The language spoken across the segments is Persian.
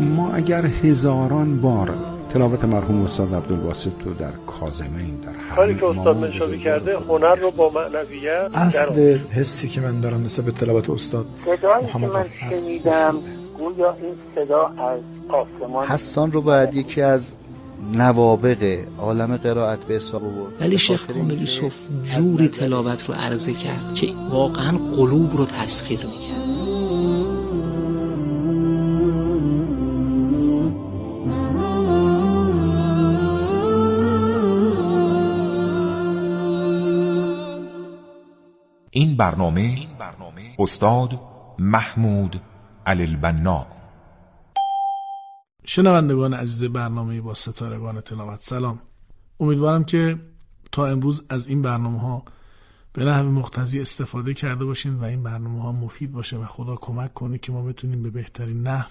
ما اگر هزاران بار تلاوت مرحوم استاد عبدالباسط رو در کازمین در کاری که استاد منشابی کرده هنر رو با معنویت اصل حسی که من دارم نسبت به تلاوت استاد صدایی که من شنیدم گویا این صدا از آسمان حسان رو باید یکی از نوابق عالم قرائت به حساب آورد. ولی شیخ کامل یوسف جوری تلاوت رو عرضه کرد که واقعا قلوب رو تسخیر می‌کرد. این برنامه استاد محمود علی البنا شنوندگان عزیز برنامه با ستارگان تلاوت سلام. امیدوارم که تا امروز از این برنامه ها به نحو مختزی استفاده کرده باشین و این برنامه ها مفید باشه و خدا کمک کنه که ما بتونیم به بهترین نحو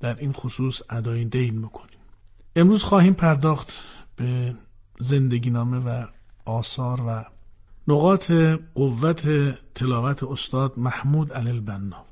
در این خصوص ادای دین بکنیم. امروز خواهیم پرداخت به زندگی نامه و آثار و نقاط قوت تلاوت استاد محمود علی البنا.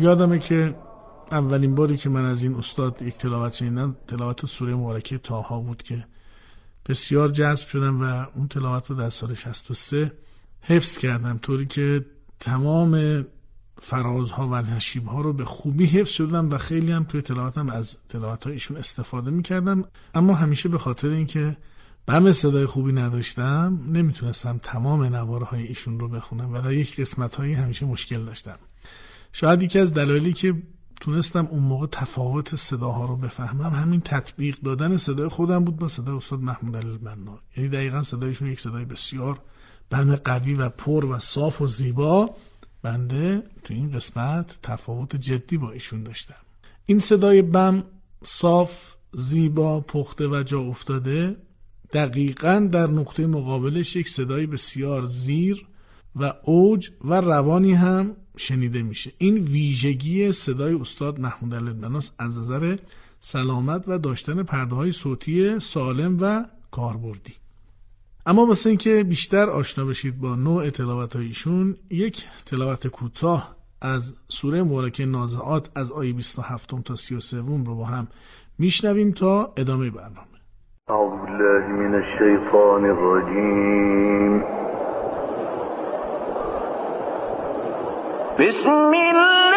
یادمه که اولین باری که من از این استاد یک تلاوت شنیدم تلاوت سوره مبارکه تاها بود که بسیار جذب شدم و اون تلاوت رو در سال 63 حفظ کردم. طوری که تمام فرازها و نشیبها رو به خوبی حفظ شدم و خیلی هم توی تلاوتم از تلاوت ایشون استفاده می‌کردم. اما همیشه به خاطر اینکه بم صدای خوبی نداشتم نمی‌تونستم تمام نواره های ایشون رو بخونم و در یک قسمت هایی همیشه مشکل داشتم. شاید یکی از دلایلی که تونستم اون موقع تفاوت صداها رو بفهمم همین تطبیق دادن صدای خودم بود با صدای استاد محمود علی البنا یعنی دقیقا صدایشون یک صدای بسیار بم قوی و پر و صاف و زیبا بنده تو این قسمت تفاوت جدی با ایشون داشتم. این صدای بم صاف زیبا پخته و جا افتاده دقیقا در نقطه مقابلش یک صدای بسیار زیر و اوج و روانی هم شنیده میشه. این ویژگی صدای استاد محمود البناس از نظر سلامت و داشتن پرده های صوتی سالم و کاربردی. اما واسه اینکه بیشتر آشنا بشید با نوع تلاوت ایشون یک تلاوت کوتاه از سوره مبارکه نازعات از آیه 27 تا 33 رو با هم میشنویم تا ادامه برنامه. اعوذ بالله من الشیطان الرجیم. بسم الله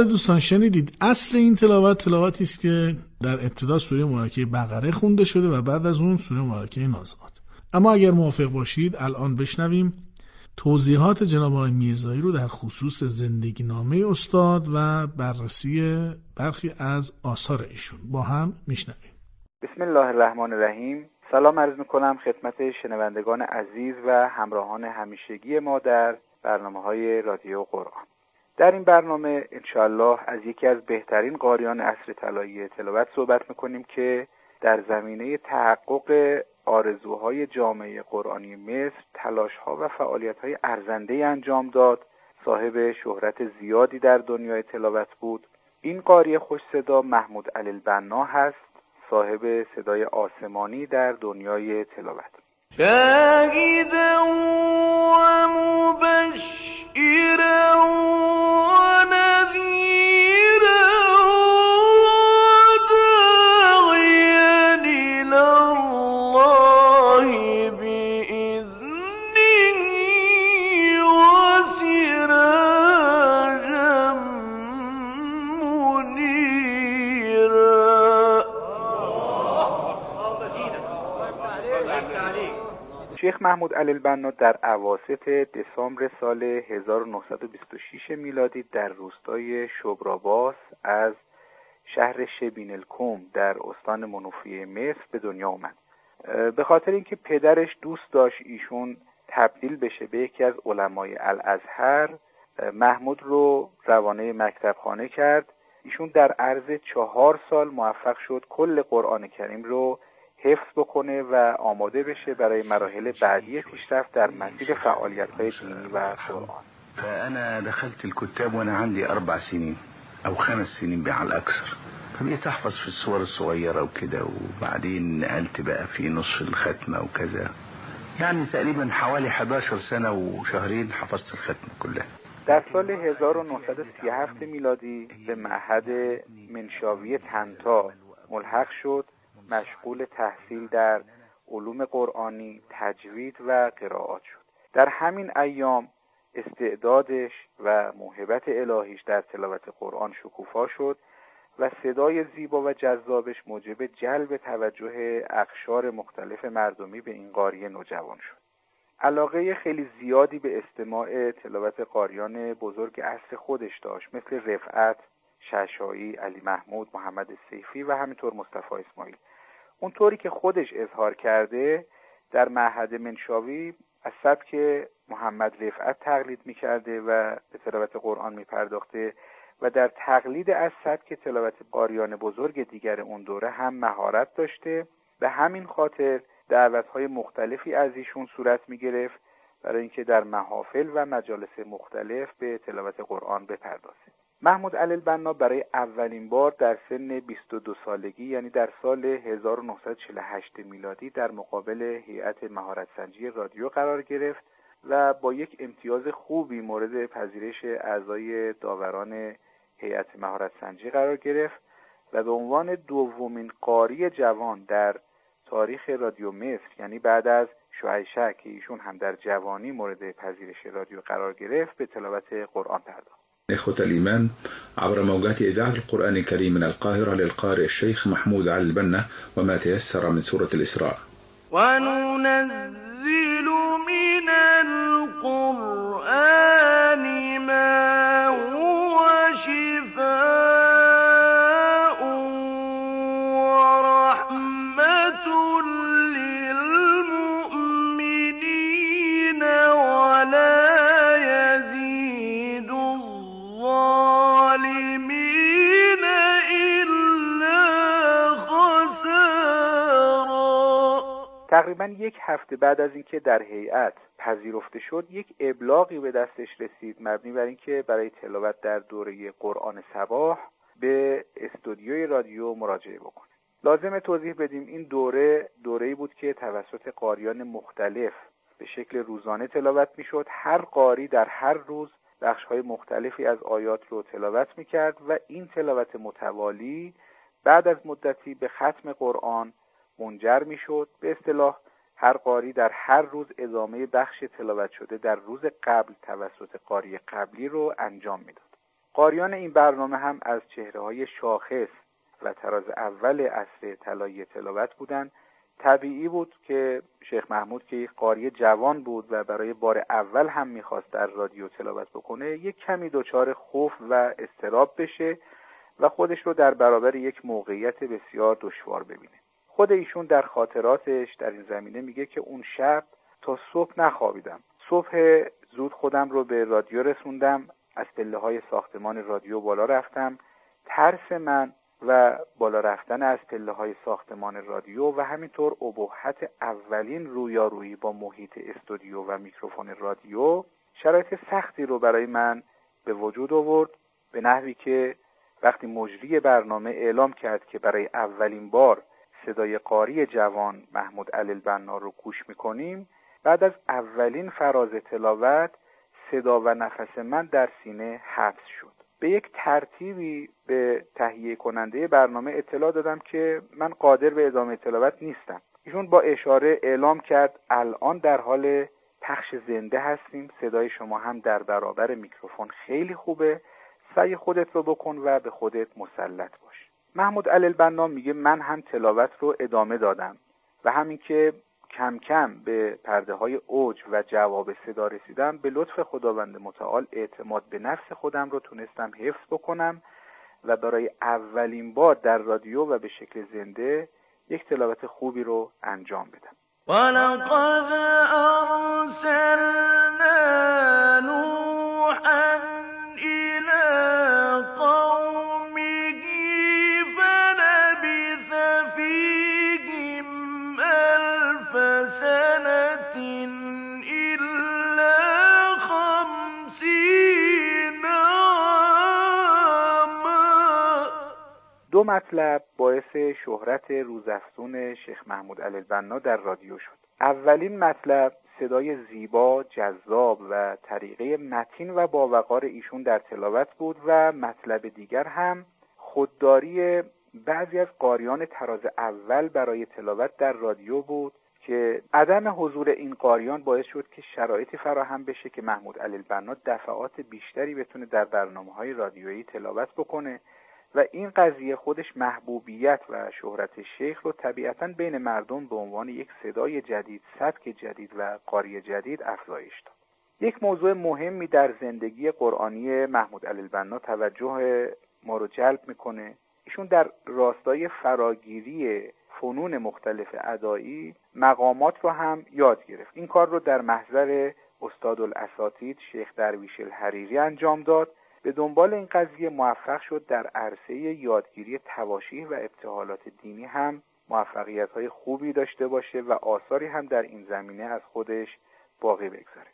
بله دوستان شنیدید اصل این تلاوت تلاوتی است که در ابتدا سوره مبارکه بقره خونده شده و بعد از اون سوره مبارکه نازعات اما اگر موافق باشید الان بشنویم توضیحات جناب آقای میرزایی رو در خصوص زندگی نامه استاد و بررسی برخی از آثار ایشون. با هم میشنویم. بسم الله الرحمن الرحیم. سلام عرض می‌کنم خدمت شنوندگان عزیز و همراهان همیشگی ما در برنامه های رادیو قرآن. در این برنامه انشاءالله از یکی از بهترین قاریان عصر طلایی تلاوت صحبت می‌کنیم که در زمینه تحقق آرزوهای جامعه قرآنی مصر تلاشها و فعالیتهای ارزنده انجام داد. صاحب شهرت زیادی در دنیای تلاوت بود. این قاری خوش صدا محمود علی البنا هست صاحب صدای آسمانی در دنیای تلاوت. شاهدا ومبشرا ونذيرا شیخ محمود علی البنا در اواسط دسامبر سال 1926 میلادی در روستای شبراباس از شهر شبین الکوم در استان منوفی مصر به دنیا اه، به خاطر اینکه پدرش دوست داشت ایشون تبدیل بشه به یکی از علمای الازهر محمود رو روانه مکتب خانه کرد. ایشون در عرض چهار سال موفق شد کل قرآن کریم رو حفظ بکنه و آماده بشه برای مراحل بعدی پیشرفت در مسیر فعالیت های دینی و قرآن. فأنا دخلت الكتاب وأنا عندي أربع سنين أو خمس سنين على الأكثر. فبقيت أحفظ في الصور الصغيرة وكده وبعدين نقلت بقى في نصف الختمة وكذا. يعني تقريبا حوالي 11 سنة وشهرين حفظت الختمة كلها. در سال 1937 میلادی به معهد منشاوی تنتا ملحق شد. مشغول تحصیل در علوم قرآنی تجوید و قرائات شد. در همین ایام استعدادش و موهبت الهیش در تلاوت قرآن شکوفا شد و صدای زیبا و جذابش موجب جلب توجه اقشار مختلف مردمی به این قاریه نوجوان شد. علاقه خیلی زیادی به استماع تلاوت قاریان بزرگ عصر خودش داشت مثل رفعت، ششایی، علی محمود، محمد سیفی و همینطور مصطفی اسماعیل. اونطوری که خودش اظهار کرده در معهد منشاوی از سبک محمد رفعت تقلید می‌کرده و به تلاوت قرآن میپرداخته و در تقلید از سبک تلاوت قاریان بزرگ دیگر اون دوره هم مهارت داشته. به همین خاطر دعوتهای مختلفی از ایشون صورت می‌گرفت برای اینکه در محافل و مجالس مختلف به تلاوت قرآن بپردازه. محمود علی البنا برای اولین بار در سن 22 سالگی یعنی در سال 1948 میلادی در مقابل هیئت مهارت سنجی رادیو قرار گرفت و با یک امتیاز خوبی مورد پذیرش اعضای داوران هیئت مهارت سنجی قرار گرفت و به عنوان دومین قاری جوان در تاریخ رادیو مصر یعنی بعد از شعیشه که ایشون هم در جوانی مورد پذیرش رادیو قرار گرفت به تلاوت قرآن پرداخت. إخوة الإيمان عبر موجات إذاعة القرآن الكريم من القاهرة للقارئ الشيخ محمود علي البنا وما تيسر من سورة الإسراء. وننزل من القرآن ما تقریبا یک هفته بعد از اینکه در هیئت پذیرفته شد یک ابلاغی به دستش رسید مبنی بر اینکه برای تلاوت در دوره قرآن سباه به استودیوی رادیو مراجعه بکنه. لازم توضیح بدیم این دوره دوره‌ای بود که توسط قاریان مختلف به شکل روزانه تلاوت می‌شد. هر قاری در هر روز بخش‌های مختلفی از آیات رو تلاوت می‌کرد و این تلاوت متوالی بعد از مدتی به ختم قرآن منجر می‌شد. به اصطلاح هر قاری در هر روز ادامه بخش تلاوت شده در روز قبل توسط قاری قبلی رو انجام می‌داد. قاریان این برنامه هم از چهره های شاخص و تراز اول عصر طلایی تلاوت بودند طبیعی بود که شیخ محمود که یک قاری جوان بود و برای بار اول هم می‌خواست در رادیو تلاوت بکنه یک کمی دچار خوف و استراب بشه و خودش رو در برابر یک موقعیت بسیار دشوار ببینه. خود ایشون در خاطراتش در این زمینه میگه که اون شب تا صبح نخوابیدم. صبح زود خودم رو به رادیو رسوندم از پله های ساختمان رادیو بالا رفتم. ترس من و بالا رفتن از پله های ساختمان رادیو و همینطور ابهت اولین رویارویی با محیط استودیو و میکروفون رادیو شرایط سختی رو برای من به وجود آورد به نحوی که وقتی مجری برنامه اعلام کرد که برای اولین بار صدای قاری جوان محمود علی البنا رو گوش می‌کنیم. بعد از اولین فراز تلاوت صدا و نفس من در سینه حبس شد. به یک ترتیبی به تهیه کننده برنامه اطلاع دادم که من قادر به ادامه تلاوت نیستم. ایشون با اشاره اعلام کرد الان در حال پخش زنده هستیم. صدای شما هم در برابر میکروفون خیلی خوبه. سعی خودت رو بکن و به خودت مسلط باش. محمود البنا میگه من هم تلاوت رو ادامه دادم و همین که کم کم به پرده های اوج و جواب صدا رسیدم به لطف خداوند متعال اعتماد به نفس خودم رو تونستم حفظ بکنم و برای اولین بار در رادیو و به شکل زنده یک تلاوت خوبی رو انجام بدم. ولقد أرسلنا دو مطلب باعث شهرت روزافزون شیخ محمود البنا در رادیو شد. اولین مطلب صدای زیبا، جذاب و طریقه متین و باوقار ایشون در تلاوت بود و مطلب دیگر هم خودداری بعضی از قاریان تراز اول برای تلاوت در رادیو بود که عدم حضور این قاریان باعث شد که شرایطی فراهم بشه که محمود علی البنا دفعات بیشتری بتونه در برنامه های رادیویی تلاوت بکنه و این قضیه خودش محبوبیت و شهرت شیخ رو طبیعتا بین مردم به عنوان یک صدای جدید، سبک جدید و قاری جدید افزایش داد. یک موضوع مهمی در زندگی قرآنی محمود البنا توجه ما رو جلب می‌کنه. ایشون در راستای فراگیری فنون مختلف ادایی مقامات رو هم یاد گرفت. این کار رو در محضر استاد الاساتید شیخ درویش الحریری انجام داد. به دنبال این قضیه موفق شد در عرصه یادگیری تواشیح و ابتحالات دینی هم موفقیت های خوبی داشته باشه و آثاری هم در این زمینه از خودش باقی بگذاره.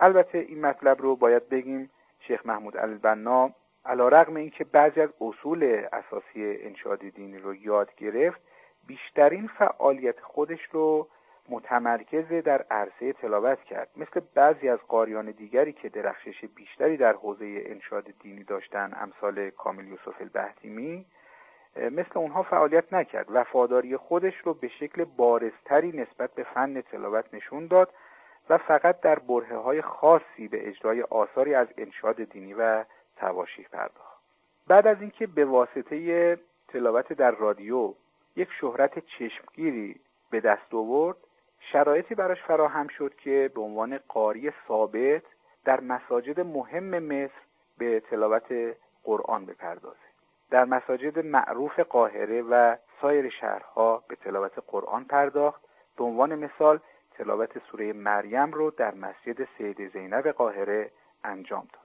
البته این مطلب رو باید بگیم شیخ محمود البنا علا رقم این که بعضی از اصول اساسی انشاد دینی رو یاد گرفت بیشترین فعالیت خودش رو متمرکز در عرصه تلاوت کرد. مثل بعضی از قاریان دیگری که درخشش بیشتری در حوزه انشاد دینی داشتن امثال کامل یوسف البهتیمی مثل اونها فعالیت نکرد. وفاداری خودش رو به شکل بارزتری نسبت به فن تلاوت نشون داد و فقط در بره های خاصی به اجرای آثاری از انشاد دینی و تواشیح پرداخت. بعد از اینکه به واسطه تلاوت در رادیو یک شهرت چشمگیری به دست آورد شرایطی براش فراهم شد که به عنوان قاری ثابت در مساجد مهم مصر به تلاوت قرآن بپردازه. در مساجد معروف قاهره و سایر شهرها به تلاوت قرآن پرداخت. به عنوان مثال تلاوت سوره مریم رو در مسجد سید زینب قاهره انجام داد.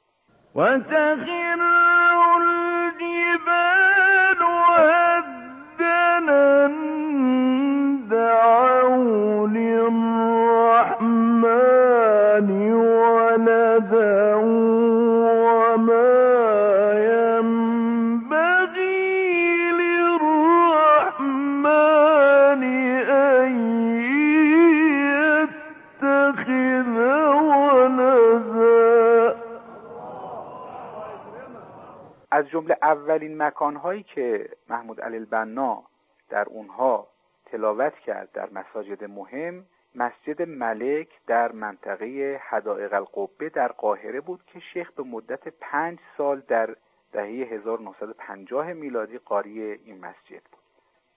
اولین مکانهایی که محمود علی البنا در اونها تلاوت کرد در مساجد مهم مسجد ملک در منطقه حدائق القبه در قاهره بود که شیخ به مدت پنج سال در دهه 1950 میلادی قاری این مسجد بود.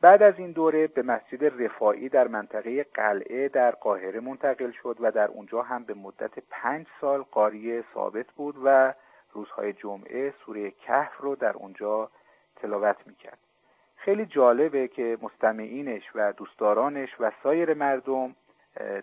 بعد از این دوره به مسجد رفاعی در منطقه قلعه در قاهره منتقل شد و در اونجا هم به مدت پنج سال قاری ثابت بود و روزهای جمعه سوره کهف رو در اونجا تلاوت می‌کرد. خیلی جالبه که مستمعینش و دوستدارانش و سایر مردم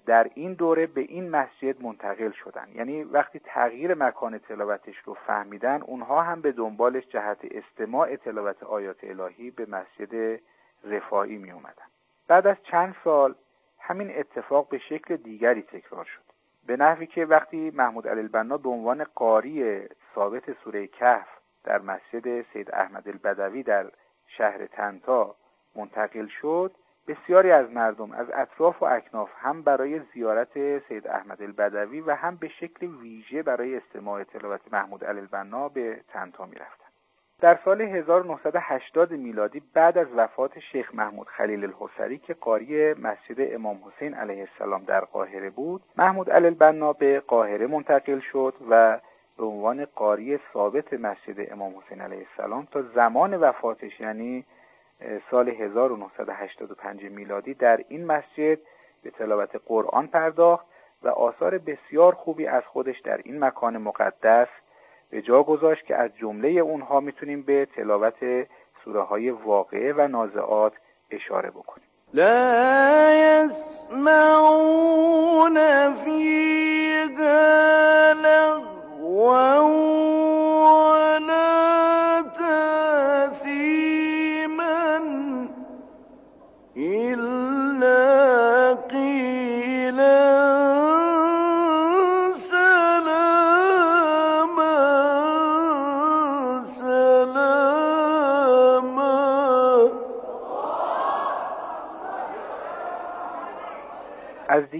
در این دوره به این مسجد منتقل شدن. یعنی وقتی تغییر مکان تلاوتش رو فهمیدن اونها هم به دنبالش جهت استماع تلاوت آیات الهی به مسجد رفاعی می اومدن بعد از چند سال همین اتفاق به شکل دیگری تکرار شد. به نحوی که وقتی محمود علی البنا به عنوان قاری ثابت سوره کهف در مسجد سید احمد البدوی در شهر تنتا منتقل شد بسیاری از مردم از اطراف و اکناف هم برای زیارت سید احمد البدوی و هم به شکل ویژه برای استماع تلاوت محمود علی البنا به تنتا می رفتن. در سال 1980 میلادی بعد از وفات شیخ محمود خلیل الحسری که قاری مسجد امام حسین علیه السلام در قاهره بود محمود علی البنا به قاهره منتقل شد و به عنوان قاری ثابت مسجد امام حسین علیه السلام تا زمان وفاتش یعنی سال 1985 میلادی در این مسجد به تلاوت قرآن پرداخت و آثار بسیار خوبی از خودش در این مکان مقدس به جا گذاشت که از جمله اونها می‌تونیم به تلاوت سوره های واقعه و نازعات اشاره بکنیم. لا يسمعون فيها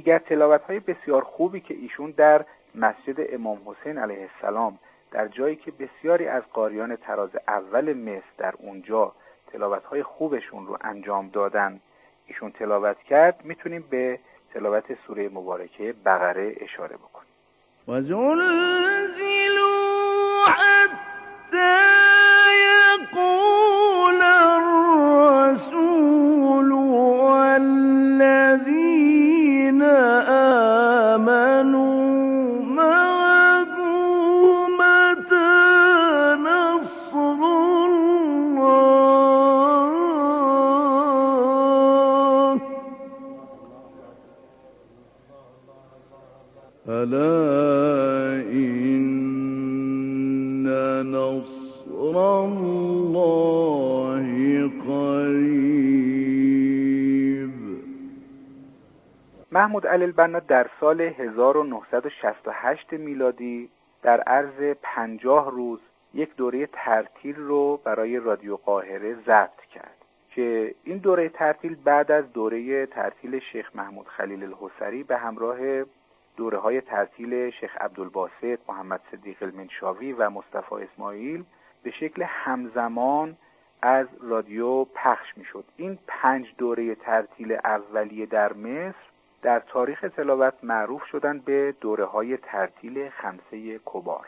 دیگر تلاوت های بسیار خوبی که ایشون در مسجد امام حسین علیه السلام در جایی که بسیاری از قاریان تراز اول مصر در اونجا تلاوت های خوبشون رو انجام دادن. ایشون تلاوت کرد می‌تونیم به تلاوت سوره مبارکه بقره اشاره بکنیم. محمود علی البنا در سال 1968 میلادی در عرض پنجاه روز یک دوره ترتیل رو برای رادیو قاهره ضبط کرد که این دوره ترتیل بعد از دوره ترتیل شیخ محمود خلیل الحسری به همراه دوره های ترتیل شیخ عبدالباسط، محمد صدیق المنشاوی و مصطفی اسماعیل به شکل همزمان از رادیو پخش می شد. این پنج دوره ترتیل اولیه در مصر در تاریخ تلاوت معروف شدند به دوره های ترتیل خمسه کبار.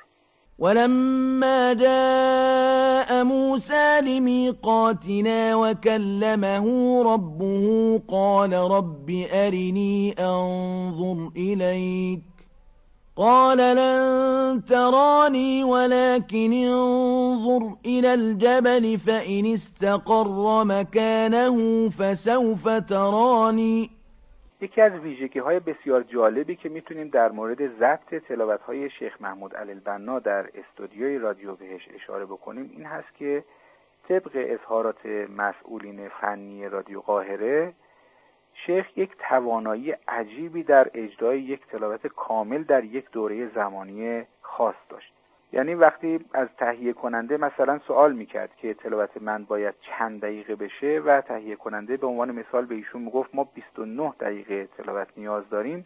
ولما جاء موسى لميقاتنا وكلمه ربه قال رب أرني أنظر إليك. قال لن تراني ولكن انظر إلى الجبل فإن استقر مكانه فسوف تراني. یکی از ویژگی های بسیار جالبی که می‌تونیم در مورد ضبط تلاوت های شیخ محمود البنا در استودیوی رادیو بهش اشاره بکنیم این هست که طبق اظهارات مسئولین فنی رادیو قاهره شیخ یک توانایی عجیبی در اجرای یک تلاوت کامل در یک دوره زمانی خاص داشت. یعنی وقتی از تهیه کننده مثلا سوال می‌کرد که تلاوت من باید چند دقیقه بشه و تهیه کننده به عنوان مثال به ایشون می‌گفت ما 29 دقیقه تلاوت نیاز داریم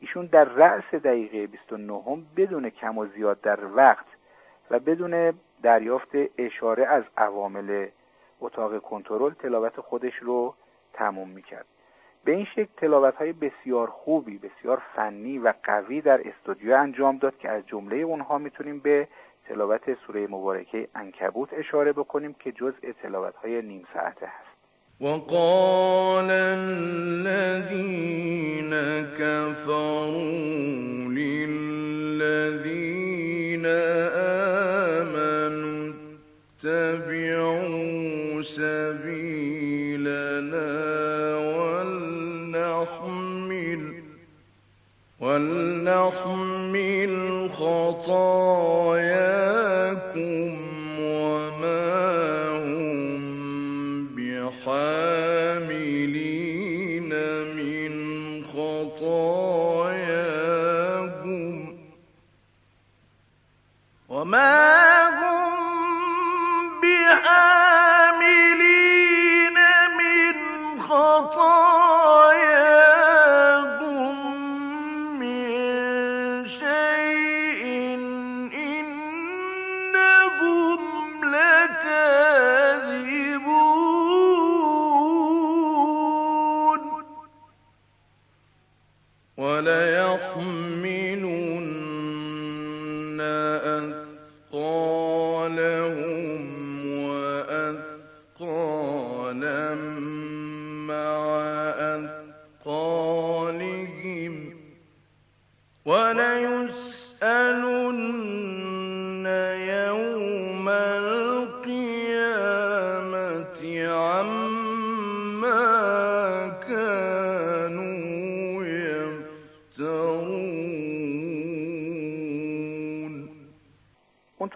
ایشون در رأس دقیقه 29 هم بدون کم و زیاد در وقت و بدون دریافت اشاره از عوامل اتاق کنترل تلاوت خودش رو تموم می‌کرد. به این شکل تلاوت های بسیار خوبی بسیار فنی و قوی در استودیو انجام داد که از جمله اونها می‌تونیم به تلاوت سوره مبارکه انکبوت اشاره بکنیم که جزء تلاوت های نیم ساعته هست. وقال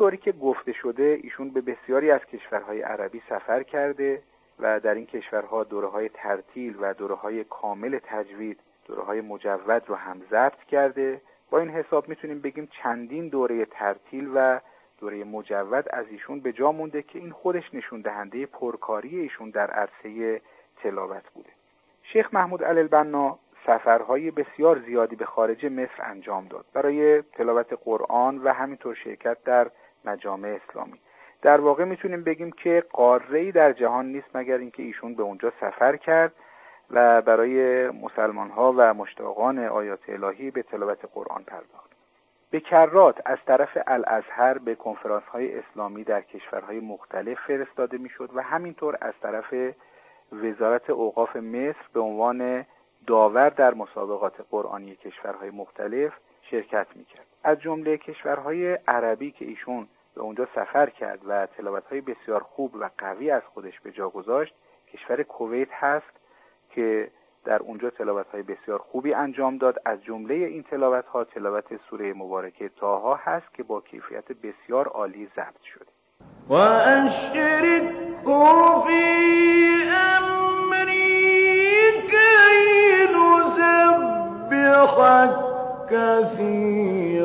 اونطوری که گفته شده ایشون به بسیاری از کشورهای عربی سفر کرده و در این کشورها دوره های ترتیل و دوره های کامل تجوید دوره های مجود رو هم ضبط کرده. با این حساب می‌تونیم بگیم چندین دوره ترتیل و دوره مجود از ایشون به جا مونده که این خودش نشون دهنده پرکاری ایشون در عرصه تلاوت بوده. شیخ محمود البنا سفرهای بسیار زیادی به خارج مصر انجام داد. برای تلاوت قرآن و همینطور شرکت در مجامع اسلامی. در واقع می‌تونیم بگیم که قاره‌ای در جهان نیست مگر اینکه ایشون به اونجا سفر کرد و برای مسلمان ها و مشتاقان آیات الهی به تلاوت قرآن پرداخت. به کرات از طرف الازهر به کنفرانس های اسلامی در کشورهای مختلف فرستاده می‌شد و همینطور از طرف وزارت اوقاف مصر به عنوان داور در مسابقات قرآنی کشورهای مختلف شرکت می‌کرد. از جمله کشورهای عربی که ایشون به اونجا سفر کرد و تلاوتهای بسیار خوب و قوی از خودش به جا گذاشت. کشور کویت هست که در اونجا تلاوت های بسیار خوبی انجام داد. از جمله این تلاوت ها تلاوت سوره مبارکه تاها هست که با کیفیت بسیار عالی ضبط شده. وأشركه في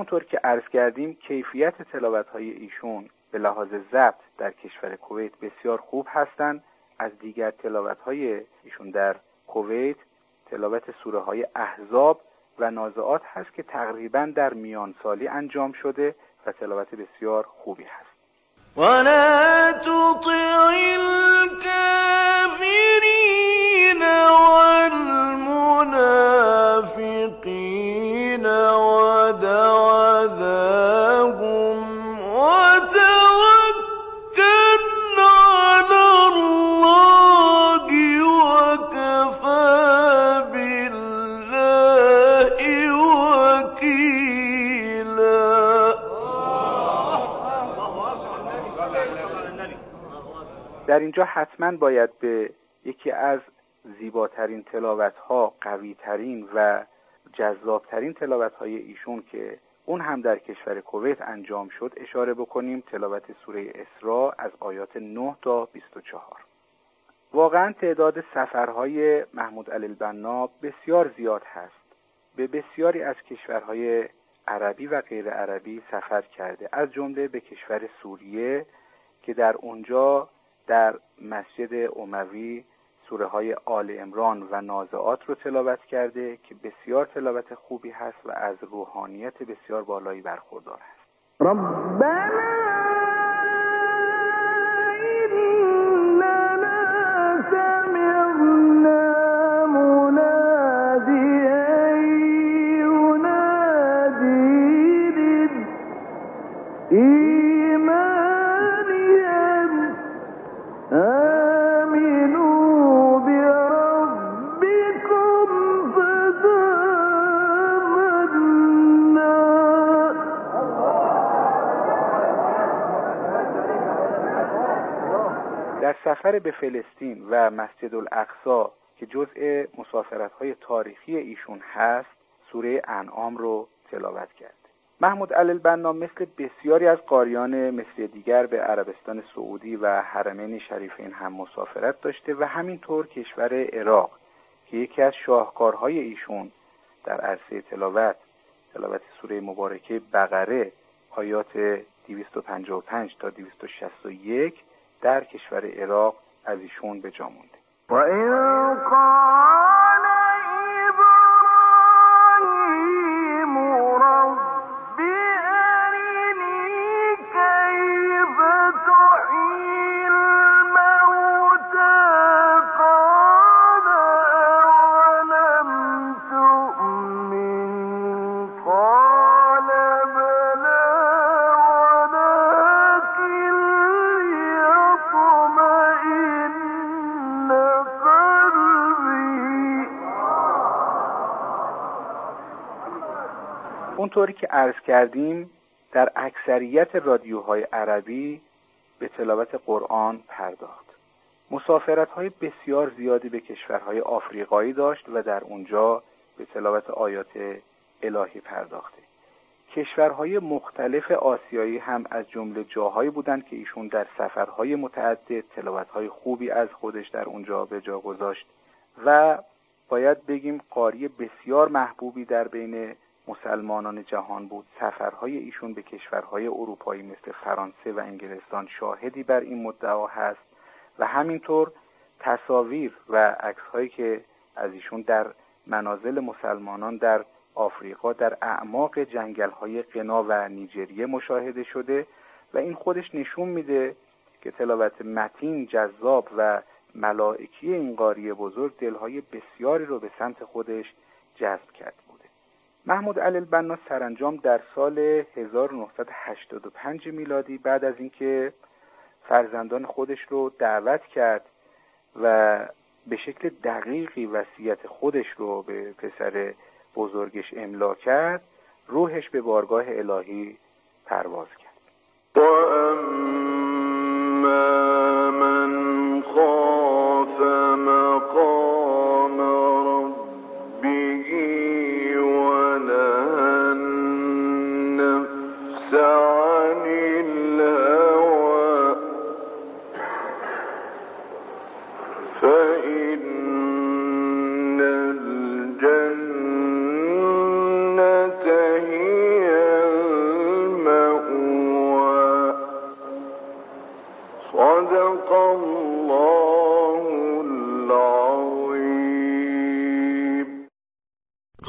همونطور که عرض کردیم کیفیت تلاوت های ایشون به لحاظ ضبط در کشور کویت بسیار خوب هستند از دیگر تلاوت های ایشون در کویت تلاوت سوره های احزاب و نازعات هست که تقریبا در میان سالی انجام شده و تلاوت بسیار خوبی هست. ولا تطع در اینجا حتما باید به یکی از زیباترین تلاوت ها قوی ترین و جذابترین تلاوت های ایشون که اون هم در کشور کویت انجام شد اشاره بکنیم تلاوت سوره اسراء از آیات 9 تا 24 واقعا تعداد سفرهای محمود علی البنا بسیار زیاد هست. به بسیاری از کشورهای عربی و غیر عربی سفر کرده از جمله به کشور سوریه که در اونجا در مسجد اموی سوره های آل امران و نازعات رو تلاوت کرده که بسیار تلاوت خوبی هست و از روحانیت بسیار بالایی برخوردار هست. ربنا سفر به فلسطین و مسجد الاقصا که جزء مسافرت های تاریخی ایشون هست سوره انعام رو تلاوت کرد. محمود علی البنا مثل بسیاری از قاریان مثل دیگر به عربستان سعودی و حرمین شریفین هم مسافرت داشته و همینطور کشور عراق که یکی از شاهکارهای ایشون در عرصه تلاوت تلاوت سوره مبارکه بقره آیات 255 تا 261 در کشور عراق از ایشون به جا مونده. اونطوری که عرض کردیم در اکثریت رادیوهای عربی به تلاوت قرآن پرداخت. مسافرت های بسیار زیادی به کشورهای آفریقایی داشت و در اونجا به تلاوت آیات الهی پرداخته. کشورهای مختلف آسیایی هم از جمله جاهایی بودند که ایشون در سفرهای متعدد تلاوتهای خوبی از خودش در اونجا به جا گذاشت و باید بگیم قاری بسیار محبوبی در بین مسلمانان جهان بود. سفرهای ایشون به کشورهای اروپایی مثل فرانسه و انگلستان شاهدی بر این مدعا هست و همینطور تصاویر و عکسهایی که از ایشون در منازل مسلمانان در آفریقا در اعماق جنگل‌های قنا و نیجریه مشاهده شده و این خودش نشون میده که تلاوت متین جذاب و ملائکی این قاری بزرگ دلهای بسیاری رو به سمت خودش جذب کرد. محمود علی البنا سرانجام در سال 1985 میلادی بعد از اینکه فرزندان خودش رو دعوت کرد و به شکل دقیقی وصیت خودش رو به پسر بزرگش املا کرد روحش به بارگاه الهی پرواز کرد. وأما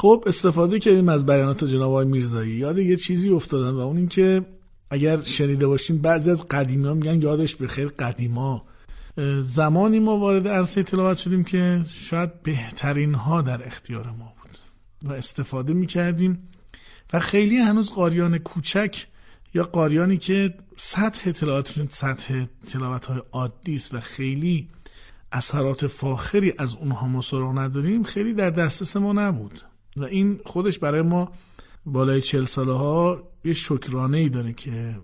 خب استفاده کردیم از بیانات جناب آقای میرزایی. یاد یه چیزی افتادن و اون این که اگر شنیده باشین بعضی از قدیما میگن یادش به خیر قدیما. زمانی ما وارد عرصه تلاوت شدیم که شاید بهترین ها در اختیار ما بود و استفاده می‌کردیم و خیلی هنوز قاریان کوچک یا قاریانی که سطح تلاوتشون سطح تلاوت های عادی است و خیلی اثرات فاخری از اونها ما سراغ نداریم خیلی در دسترس ما نبود. و این خودش برای ما بالای چل ساله ها یه شکرانه ای داره که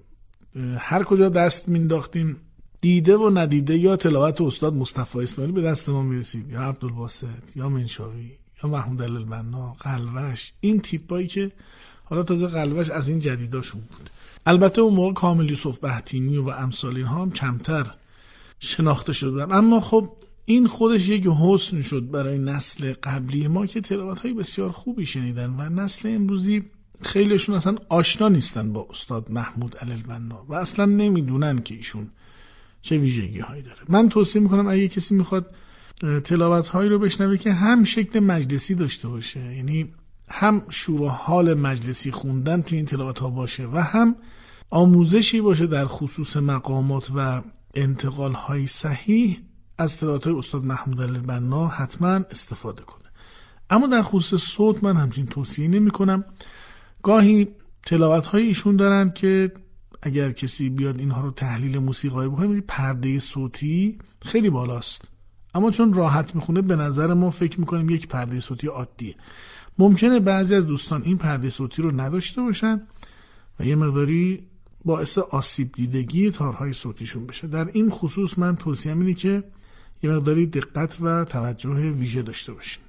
هر کجا دست مینداختیم دیده و ندیده یا تلاوت استاد مصطفی اسماعیلی به دست ما می‌رسید یا عبدالباسط یا منشاوی یا محمود البنا قلوش این تیپایی که حالا تازه قلوش از این جدیداشون بود. البته اون موقع کامل یوسف بهتینی و امثال اینها هم کمتر شناخته شده بودن اما خب این خودش یک حسن شد برای نسل قبلی ما که تلاوت های بسیار خوبی شنیدن و نسل امروزی خیلیشون اصلا آشنا نیستن با استاد محمود البنا و اصلا نمی‌دونن که ایشون چه ویژگی هایی داره. من توصیه می‌کنم اگه کسی می‌خواد تلاوت هایی رو بشنوه که هم شکل مجلسی داشته باشه یعنی هم شور و حال مجلسی خوندن توی این تلاوت ها باشه و هم آموزشی باشه در خصوص مقامات و انتقال های صحیح از تلاوت های استاد محمود البنا حتما استفاده کنه. اما در خصوص صوت من همچین توصیه نمی کنم گاهی تلاوت های ایشون دارن که اگر کسی بیاد اینها رو تحلیل موسیقایی بکنه پرده صوتی خیلی بالاست. اما چون راحت می‌خونه به نظر ما فکر می‌کنیم یک پرده صوتی عادیه. ممکنه بعضی از دوستان این پرده صوتی رو نداشته باشن و یه مقداری باعث آسیب دیدگی تارهای صوتیشون بشه. در این خصوص من توصیه اینه که یه مقداری دقت و توجه ویژه داشته باشین.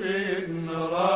بالنار